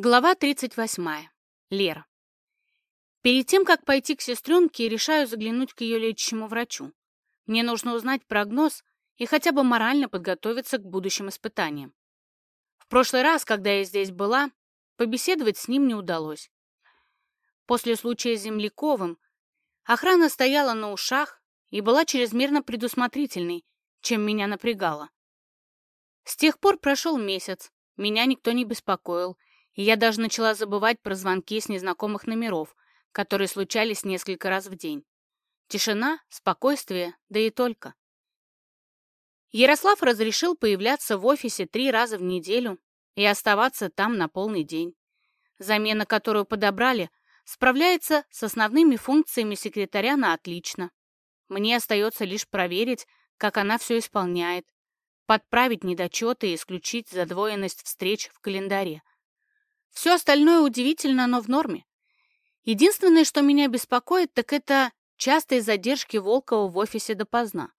Глава 38. Лера. Перед тем, как пойти к сестренке, решаю заглянуть к ее лечащему врачу. Мне нужно узнать прогноз и хотя бы морально подготовиться к будущим испытаниям. В прошлый раз, когда я здесь была, побеседовать с ним не удалось. После случая с Земляковым охрана стояла на ушах и была чрезмерно предусмотрительной, чем меня напрягало. С тех пор прошел месяц, меня никто не беспокоил, и я даже начала забывать про звонки с незнакомых номеров, которые случались несколько раз в день. Тишина, спокойствие, да и только. Ярослав разрешил появляться в офисе три раза в неделю и оставаться там на полный день. Замена, которую подобрали, справляется с основными функциями секретаря на отлично. Мне остается лишь проверить, как она все исполняет, подправить недочеты и исключить задвоенность встреч в календаре. Все остальное удивительно, но в норме. Единственное, что меня беспокоит, так это частые задержки Волкова в офисе допоздна.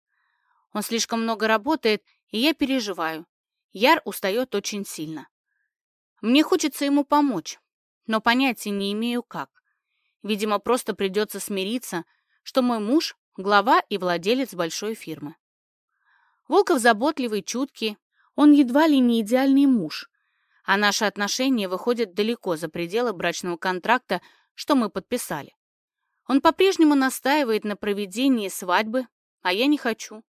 Он слишком много работает, и я переживаю. Яр устает очень сильно. Мне хочется ему помочь, но понятия не имею как. Видимо, просто придется смириться, что мой муж — глава и владелец большой фирмы. Волков заботливый, чуткий, он едва ли не идеальный муж, а наши отношения выходят далеко за пределы брачного контракта, что мы подписали. Он по-прежнему настаивает на проведении свадьбы, а я не хочу.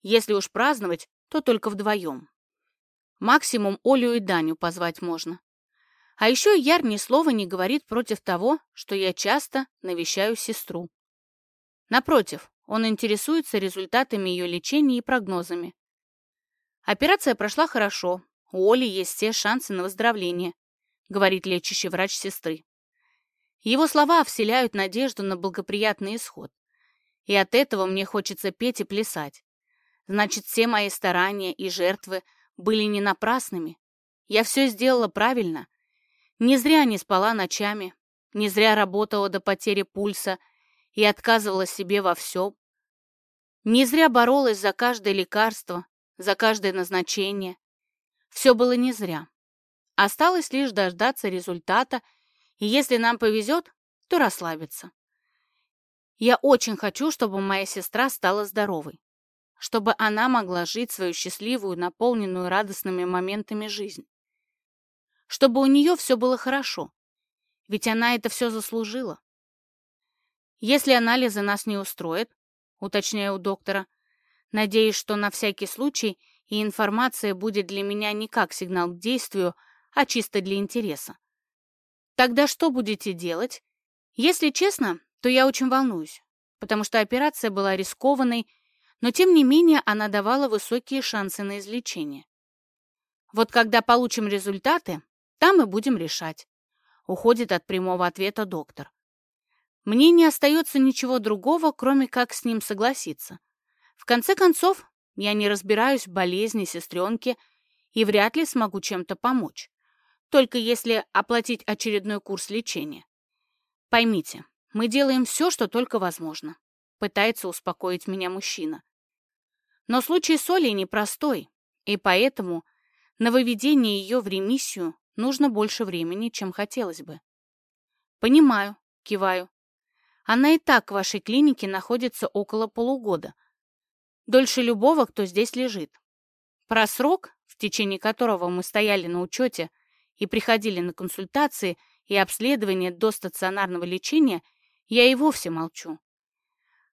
Если уж праздновать, то только вдвоем. Максимум Олю и Даню позвать можно. А еще Яр ни слова не говорит против того, что я часто навещаю сестру. Напротив, он интересуется результатами ее лечения и прогнозами. Операция прошла хорошо, у Оли есть все шансы на выздоровление, говорит лечащий врач сестры. Его слова вселяют надежду на благоприятный исход. И от этого мне хочется петь и плясать. Значит, все мои старания и жертвы были не напрасными. Я все сделала правильно. Не зря не спала ночами, не зря работала до потери пульса и отказывала себе во всем. Не зря боролась за каждое лекарство, за каждое назначение. Все было не зря. Осталось лишь дождаться результата, и если нам повезет, то расслабиться. Я очень хочу, чтобы моя сестра стала здоровой, чтобы она могла жить свою счастливую, наполненную радостными моментами жизнь. Чтобы у нее все было хорошо, ведь она это все заслужила. Если анализы нас не устроят, уточняю у доктора, надеюсь, что на всякий случай и информация будет для меня не как сигнал к действию, а чисто для интереса. Тогда что будете делать? Если честно, то я очень волнуюсь, потому что операция была рискованной, но тем не менее она давала высокие шансы на излечение. Вот когда получим результаты, там и будем решать. Уходит от прямого ответа доктор. Мне не остается ничего другого, кроме как с ним согласиться. В конце концов, я не разбираюсь в болезни сестренки и вряд ли смогу чем-то помочь. Только если оплатить очередной курс лечения. Поймите, мы делаем все, что только возможно. Пытается успокоить меня мужчина. Но случай с Олей непростой, и поэтому на выведение ее в ремиссию нужно больше времени, чем хотелось бы. Понимаю, киваю. Она и так в вашей клинике находится около полугода — Дольше любого, кто здесь лежит. Про срок, в течение которого мы стояли на учете и приходили на консультации и обследование до стационарного лечения, я и вовсе молчу.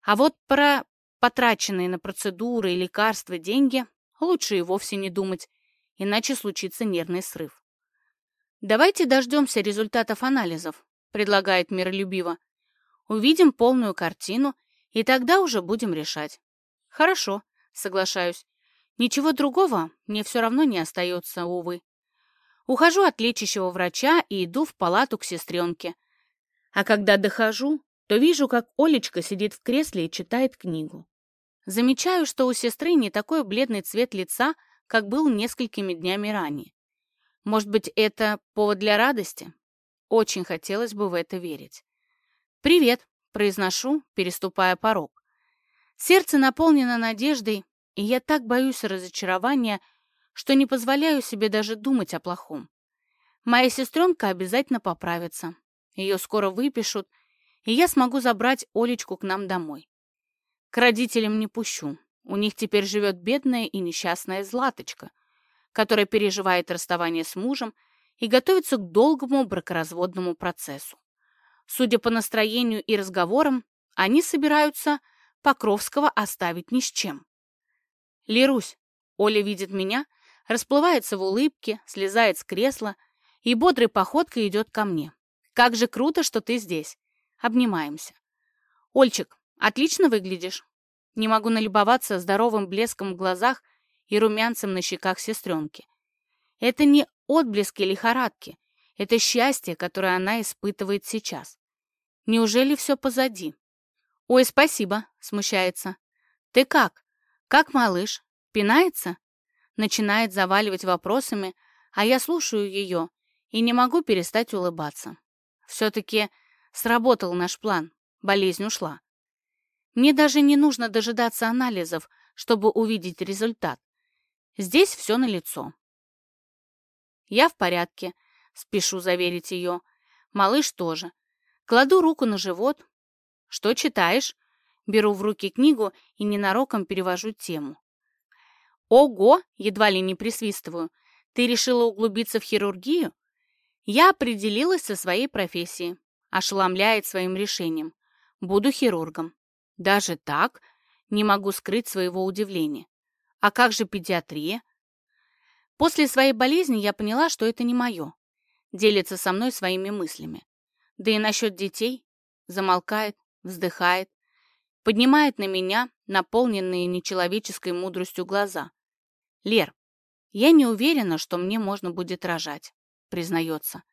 А вот про потраченные на процедуры и лекарства деньги лучше и вовсе не думать, иначе случится нервный срыв. «Давайте дождемся результатов анализов», — предлагает миролюбиво. «Увидим полную картину, и тогда уже будем решать». «Хорошо», — соглашаюсь. «Ничего другого мне все равно не остается, увы». Ухожу от лечащего врача и иду в палату к сестренке. А когда дохожу, то вижу, как Олечка сидит в кресле и читает книгу. Замечаю, что у сестры не такой бледный цвет лица, как был несколькими днями ранее. Может быть, это повод для радости? Очень хотелось бы в это верить. «Привет», — произношу, переступая порог. Сердце наполнено надеждой, и я так боюсь разочарования, что не позволяю себе даже думать о плохом. Моя сестренка обязательно поправится. Ее скоро выпишут, и я смогу забрать Олечку к нам домой. К родителям не пущу. У них теперь живет бедная и несчастная Златочка, которая переживает расставание с мужем и готовится к долгому бракоразводному процессу. Судя по настроению и разговорам, они собираются Покровского оставить ни с чем. Лерусь, Оля видит меня, расплывается в улыбке, слезает с кресла и бодрой походкой идет ко мне. Как же круто, что ты здесь. Обнимаемся. Ольчик, отлично выглядишь. Не могу налюбоваться здоровым блеском в глазах и румянцем на щеках сестренки. Это не отблески лихорадки, это счастье, которое она испытывает сейчас. Неужели все позади? Ой, спасибо, смущается. Ты как? Как малыш? Пинается? Начинает заваливать вопросами, а я слушаю ее и не могу перестать улыбаться. Все-таки сработал наш план, болезнь ушла. Мне даже не нужно дожидаться анализов, чтобы увидеть результат. Здесь все налицо. Я в порядке, спешу заверить ее. Малыш тоже. Кладу руку на живот. Что читаешь? Беру в руки книгу и ненароком перевожу тему. Ого, едва ли не присвистываю. Ты решила углубиться в хирургию? Я определилась со своей профессией. Ошеломляет своим решением. Буду хирургом. Даже так? Не могу скрыть своего удивления. А как же педиатрия? После своей болезни я поняла, что это не мое. Делится со мной своими мыслями. Да и насчет детей. Замолкает, вздыхает, поднимает на меня наполненные нечеловеческой мудростью глаза. «Лер, я не уверена, что мне можно будет рожать», признается.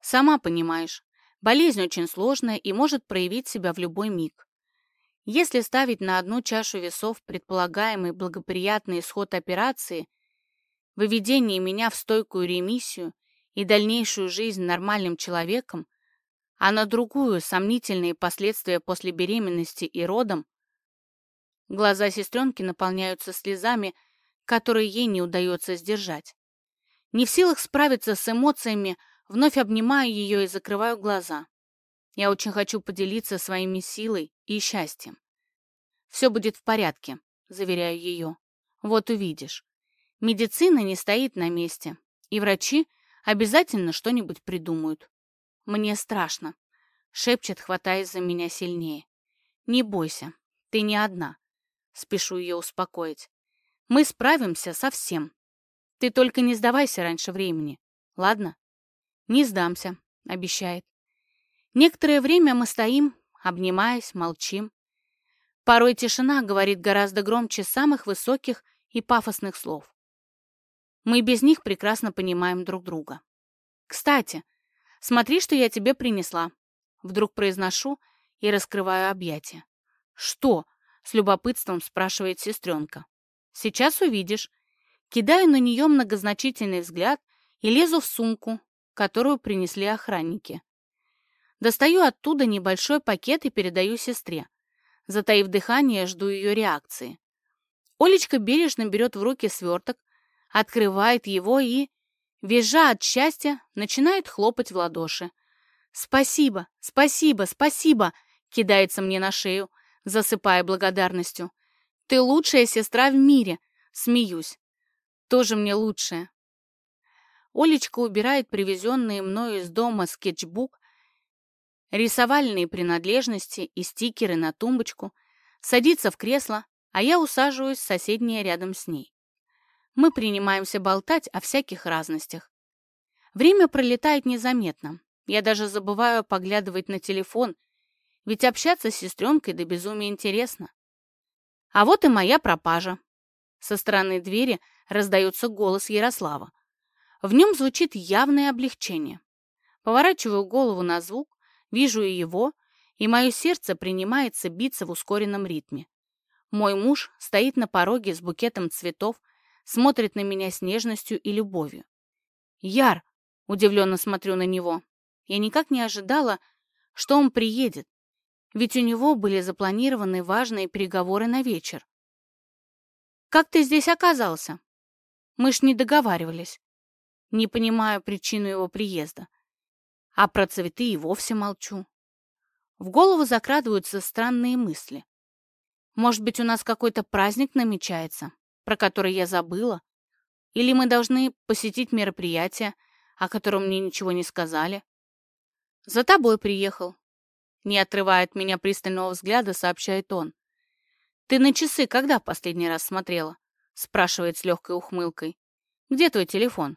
«Сама понимаешь, болезнь очень сложная и может проявить себя в любой миг. Если ставить на одну чашу весов предполагаемый благоприятный исход операции, выведение меня в стойкую ремиссию и дальнейшую жизнь нормальным человеком, а на другую сомнительные последствия после беременности и родом, глаза сестренки наполняются слезами, которые ей не удается сдержать. Не в силах справиться с эмоциями, вновь обнимаю ее и закрываю глаза. Я очень хочу поделиться своими силой и счастьем. Все будет в порядке, заверяю ее. Вот увидишь. Медицина не стоит на месте, и врачи обязательно что-нибудь придумают. Мне страшно, шепчет, хватаясь за меня сильнее. Не бойся, ты не одна. Спешу ее успокоить. Мы справимся со всем. Ты только не сдавайся раньше времени, ладно? Не сдамся, обещает. Некоторое время мы стоим, обнимаясь, молчим. Порой тишина говорит гораздо громче самых высоких и пафосных слов. Мы без них прекрасно понимаем друг друга. «Кстати, смотри, что я тебе принесла». Вдруг произношу и раскрываю объятия. «Что?» — с любопытством спрашивает сестренка. «Сейчас увидишь». Кидаю на нее многозначительный взгляд и лезу в сумку, которую принесли охранники. Достаю оттуда небольшой пакет и передаю сестре. Затаив дыхание, жду ее реакции. Олечка бережно берет в руки сверток, открывает его и, визжа от счастья, начинает хлопать в ладоши. «Спасибо, спасибо, спасибо!» кидается мне на шею, засыпая благодарностью. «Ты лучшая сестра в мире!» Смеюсь. «Тоже мне лучшая!» Олечка убирает привезенные мною из дома скетчбук, рисовальные принадлежности и стикеры на тумбочку, садится в кресло, а я усаживаюсь в соседнее рядом с ней. Мы принимаемся болтать о всяких разностях. Время пролетает незаметно. Я даже забываю поглядывать на телефон, ведь общаться с сестренкой до безумия интересно. А вот и моя пропажа. Со стороны двери раздается голос Ярослава. В нем звучит явное облегчение. Поворачиваю голову на звук, Вижу и его, и мое сердце принимается биться в ускоренном ритме. Мой муж стоит на пороге с букетом цветов, смотрит на меня с нежностью и любовью. «Яр!» — удивленно смотрю на него. Я никак не ожидала, что он приедет, ведь у него были запланированы важные переговоры на вечер. «Как ты здесь оказался? Мы ж не договаривались». Не понимаю причину его приезда. А про цветы и вовсе молчу. В голову закрадываются странные мысли. Может быть, у нас какой-то праздник намечается, про который я забыла? Или мы должны посетить мероприятие, о котором мне ничего не сказали? За тобой приехал. Не отрывая от меня пристального взгляда, сообщает он. «Ты на часы когда последний раз смотрела?» спрашивает с легкой ухмылкой. «Где твой телефон?»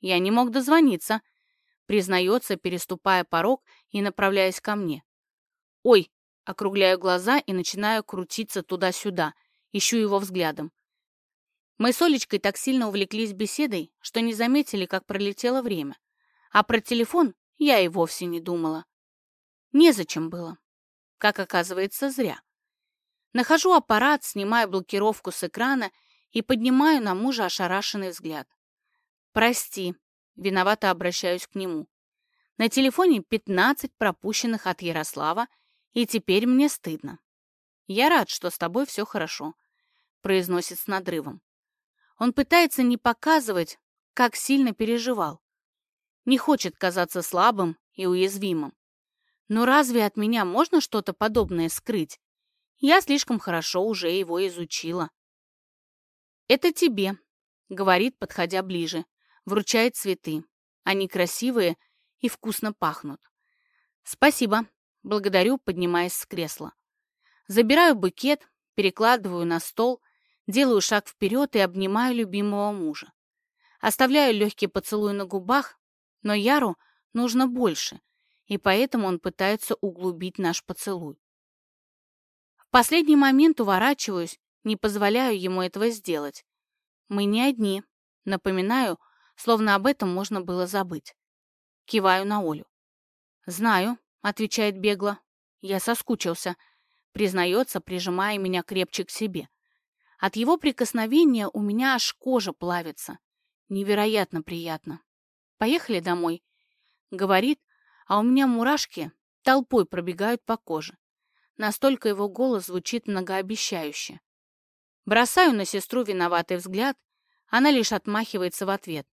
Я не мог дозвониться, признается, переступая порог и направляясь ко мне. «Ой!» — округляю глаза и начинаю крутиться туда-сюда, ищу его взглядом. Мы с Олечкой так сильно увлеклись беседой, что не заметили, как пролетело время. А про телефон я и вовсе не думала. Незачем было. Как оказывается, зря. Нахожу аппарат, снимаю блокировку с экрана и поднимаю на мужа ошарашенный взгляд. «Прости», — виновато обращаюсь к нему. На телефоне 15 пропущенных от Ярослава, и теперь мне стыдно. «Я рад, что с тобой все хорошо», — произносит с надрывом. Он пытается не показывать, как сильно переживал. Не хочет казаться слабым и уязвимым. Но разве от меня можно что-то подобное скрыть? Я слишком хорошо уже его изучила. «Это тебе», — говорит, подходя ближе. Вручает цветы. Они красивые и вкусно пахнут. «Спасибо», — благодарю, поднимаясь с кресла. Забираю букет, перекладываю на стол, делаю шаг вперед и обнимаю любимого мужа. Оставляю легкий поцелуй на губах, но Яру нужно больше, и поэтому он пытается углубить наш поцелуй. В последний момент уворачиваюсь, не позволяю ему этого сделать. Мы не одни. Напоминаю, словно об этом можно было забыть. Киваю на Олю. «Знаю», — отвечает бегло. «Я соскучился», — признается, прижимая меня крепче к себе. От его прикосновения у меня аж кожа плавится. Невероятно приятно. «Поехали домой», — говорит, а у меня мурашки толпой пробегают по коже. Настолько его голос звучит многообещающе. Бросаю на сестру виноватый взгляд, она лишь отмахивается в ответ.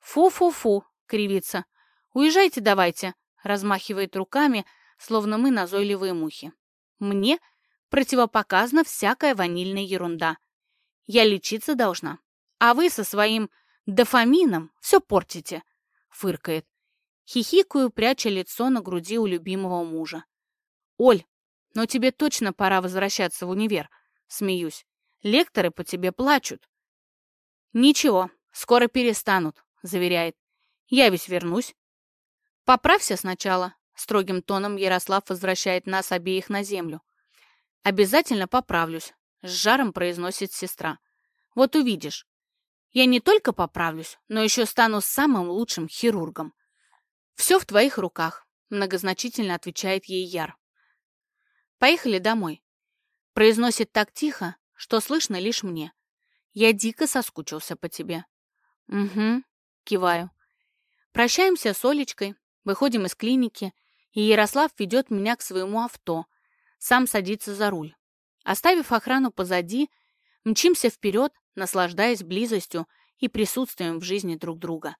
«Фу-фу-фу!» — кривится. «Уезжайте давайте!» — размахивает руками, словно мы назойливые мухи. «Мне противопоказана всякая ванильная ерунда. Я лечиться должна, а вы со своим дофамином все портите!» — фыркает. Хихикаю, пряча лицо на груди у любимого мужа. «Оль, но тебе точно пора возвращаться в универ», — смеюсь. «Лекторы по тебе плачут». «Ничего, скоро перестанут», — заверяет. «Я ведь вернусь». «Поправься сначала», — строгим тоном Ярослав возвращает нас обеих на землю. «Обязательно поправлюсь», — с жаром произносит сестра. «Вот увидишь. Я не только поправлюсь, но еще стану самым лучшим хирургом». «Все в твоих руках», — многозначительно отвечает ей Яр. «Поехали домой», — произносит так тихо, что слышно лишь мне. «Я дико соскучился по тебе». «Угу», — киваю. Прощаемся с Олечкой, выходим из клиники, и Ярослав ведет меня к своему авто, сам садится за руль. Оставив охрану позади, мчимся вперед, наслаждаясь близостью и присутствием в жизни друг друга.